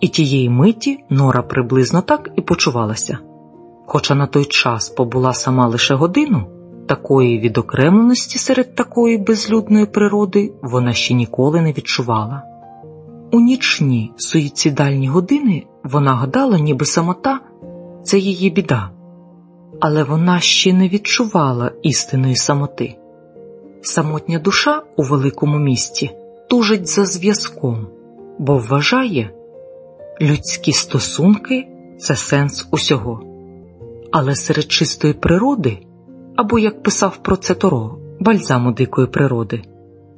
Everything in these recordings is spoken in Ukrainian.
І тієї миті Нора приблизно так і почувалася. Хоча на той час побула сама лише годину, такої відокремленості серед такої безлюдної природи вона ще ніколи не відчувала. У нічні суїцидальні години вона гадала, ніби самота це її біда, але вона ще не відчувала істинної самоти. Самотня душа у великому місті тужить за зв'язком, бо вважає, людські стосунки це сенс усього. Але серед чистої природи, або, як писав про це Торо, бальзаму дикої природи,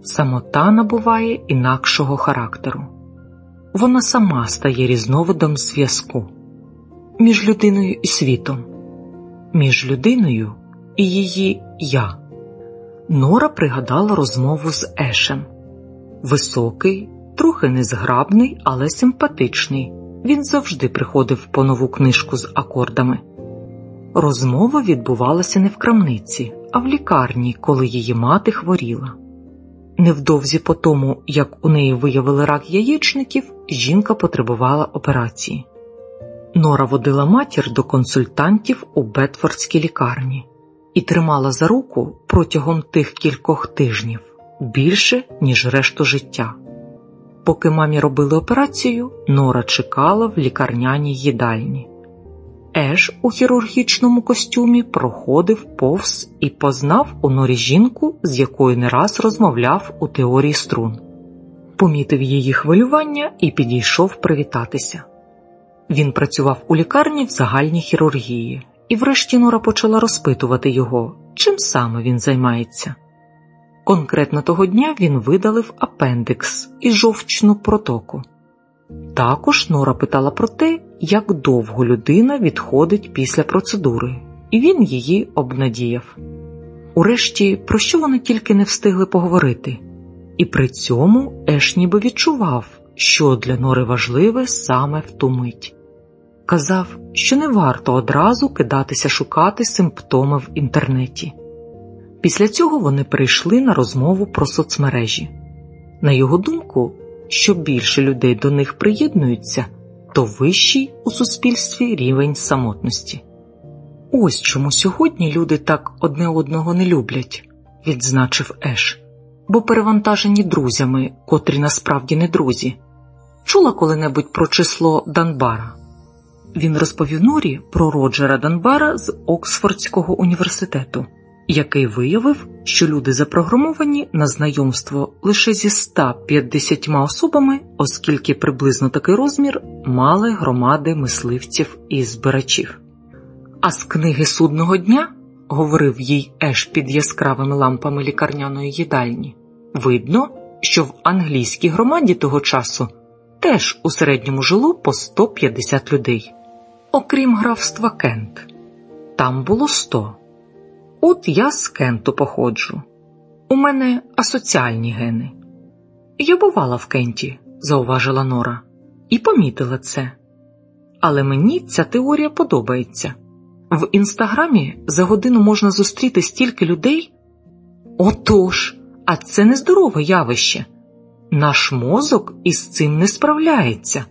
самота набуває інакшого характеру. Вона сама стає різновидом зв'язку між людиною і світом, між людиною і її я. Нора пригадала розмову з Ешем. Високий, трохи незграбний, але симпатичний. Він завжди приходив по нову книжку з акордами. Розмова відбувалася не в крамниці, а в лікарні, коли її мати хворіла. Невдовзі по тому, як у неї виявили рак яєчників, жінка потребувала операції. Нора водила матір до консультантів у Бетфордській лікарні і тримала за руку протягом тих кількох тижнів більше, ніж решту життя. Поки мамі робили операцію, Нора чекала в лікарняній їдальні. Еш у хірургічному костюмі проходив повз і познав у норі жінку, з якою не раз розмовляв у теорії струн, помітив її хвилювання і підійшов привітатися. Він працював у лікарні в загальній хірургії, і врешті Нора почала розпитувати його, чим саме він займається. Конкретно того дня він видалив апендикс і жовчну протоку. Також Нора питала про те, як довго людина відходить після процедури, і він її обнадіяв. Урешті, про що вони тільки не встигли поговорити, і при цьому Еш ніби відчував, що для Нори важливе саме в ту мить. Казав, що не варто одразу кидатися шукати симптоми в інтернеті. Після цього вони прийшли на розмову про соцмережі. На його думку, що більше людей до них приєднуються, то вищий у суспільстві рівень самотності. Ось чому сьогодні люди так одне одного не люблять, відзначив Еш, бо перевантажені друзями, котрі насправді не друзі. Чула коли-небудь про число Данбара. Він розповів Норі про Роджера Данбара з Оксфордського університету який виявив, що люди запрограмовані на знайомство лише зі 150 особами, оскільки приблизно такий розмір мали громади мисливців і збирачів. А з книги судного дня, говорив їй Еш під яскравими лампами лікарняної їдальні, видно, що в англійській громаді того часу теж у середньому жило по 150 людей, окрім графства Кент. Там було 100. От я з Кенту походжу. У мене асоціальні гени. Я бувала в Кенті, зауважила Нора, і помітила це. Але мені ця теорія подобається. В інстаграмі за годину можна зустріти стільки людей. Отож, а це нездорове явище. Наш мозок із цим не справляється.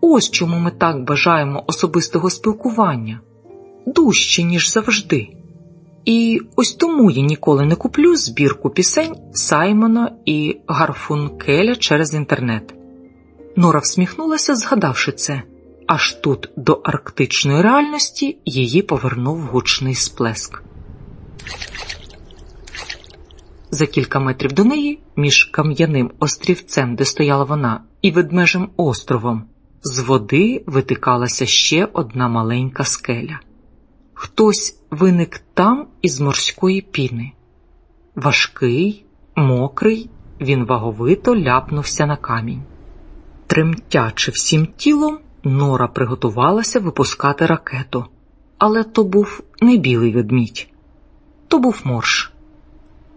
Ось чому ми так бажаємо особистого спілкування дужче, ніж завжди. І ось тому я ніколи не куплю збірку пісень Саймона і Гарфункеля через інтернет. Нора всміхнулася, згадавши це, аж тут до арктичної реальності її повернув гучний сплеск. За кілька метрів до неї, між кам'яним острівцем, де стояла вона, і ведмежим островом, з води витикалася ще одна маленька скеля. Хтось виник там із морської піни. Важкий, мокрий, він ваговито ляпнувся на камінь. Тремтячи всім тілом, Нора приготувалася випускати ракету, але то був не білий ведмідь, то був морж.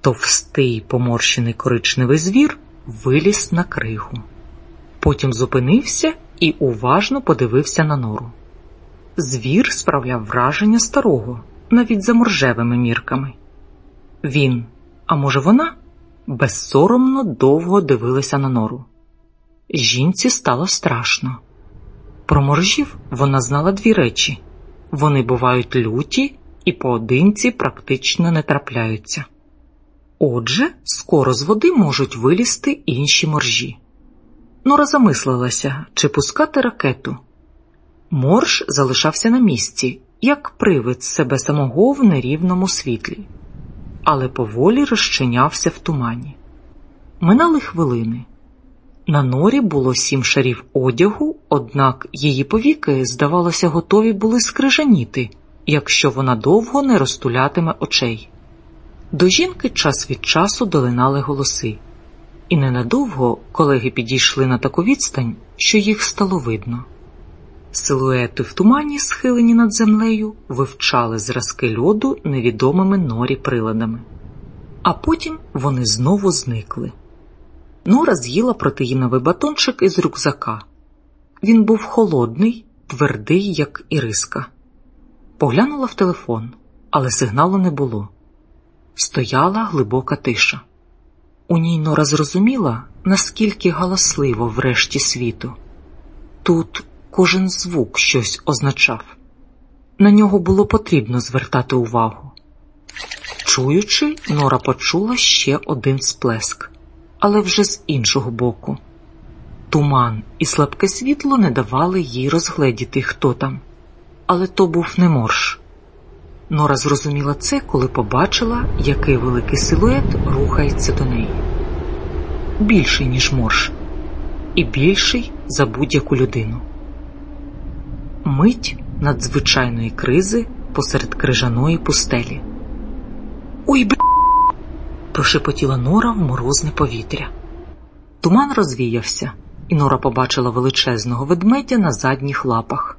Товстий поморщений коричневий звір виліз на кригу. Потім зупинився і уважно подивився на нору. Звір справляв враження старого, навіть за моржевими мірками. Він, а може, вона, безсоромно довго дивилася на нору. Жінці стало страшно, Про моржів вона знала дві речі вони бувають люті і поодинці практично не трапляються. Отже, скоро з води можуть вилізти інші моржі. Нора замислилася, чи пускати ракету. Морж залишався на місці, як привид себе самого в нерівному світлі, але поволі розчинявся в тумані. Минали хвилини. На норі було сім шарів одягу, однак її повіки, здавалося, готові були скрижаніти, якщо вона довго не розтулятиме очей. До жінки час від часу долинали голоси, і ненадовго колеги підійшли на таку відстань, що їх стало видно. Силуети в тумані, схилені над землею, вивчали зразки льоду невідомими норі приладами, а потім вони знову зникли. Нора з'їла протеїновий батончик із рюкзака. Він був холодний, твердий, як іриска. Поглянула в телефон, але сигналу не було. Стояла глибока тиша. У ній Нора зрозуміла, наскільки галасливо врешті світу. Тут кожен звук щось означав. На нього було потрібно звертати увагу. Чуючи, Нора почула ще один сплеск але вже з іншого боку. Туман і слабке світло не давали їй розгледіти, хто там, але то був не морж. Нора зрозуміла це, коли побачила, який великий силует рухається до неї. Більший, ніж морж, і більший за будь-яку людину. Мить надзвичайної кризи посеред крижаної пустелі. Ой, бля! прошепотіла Нора в морозне повітря. Туман розвіявся, і Нора побачила величезного ведмедя на задніх лапах.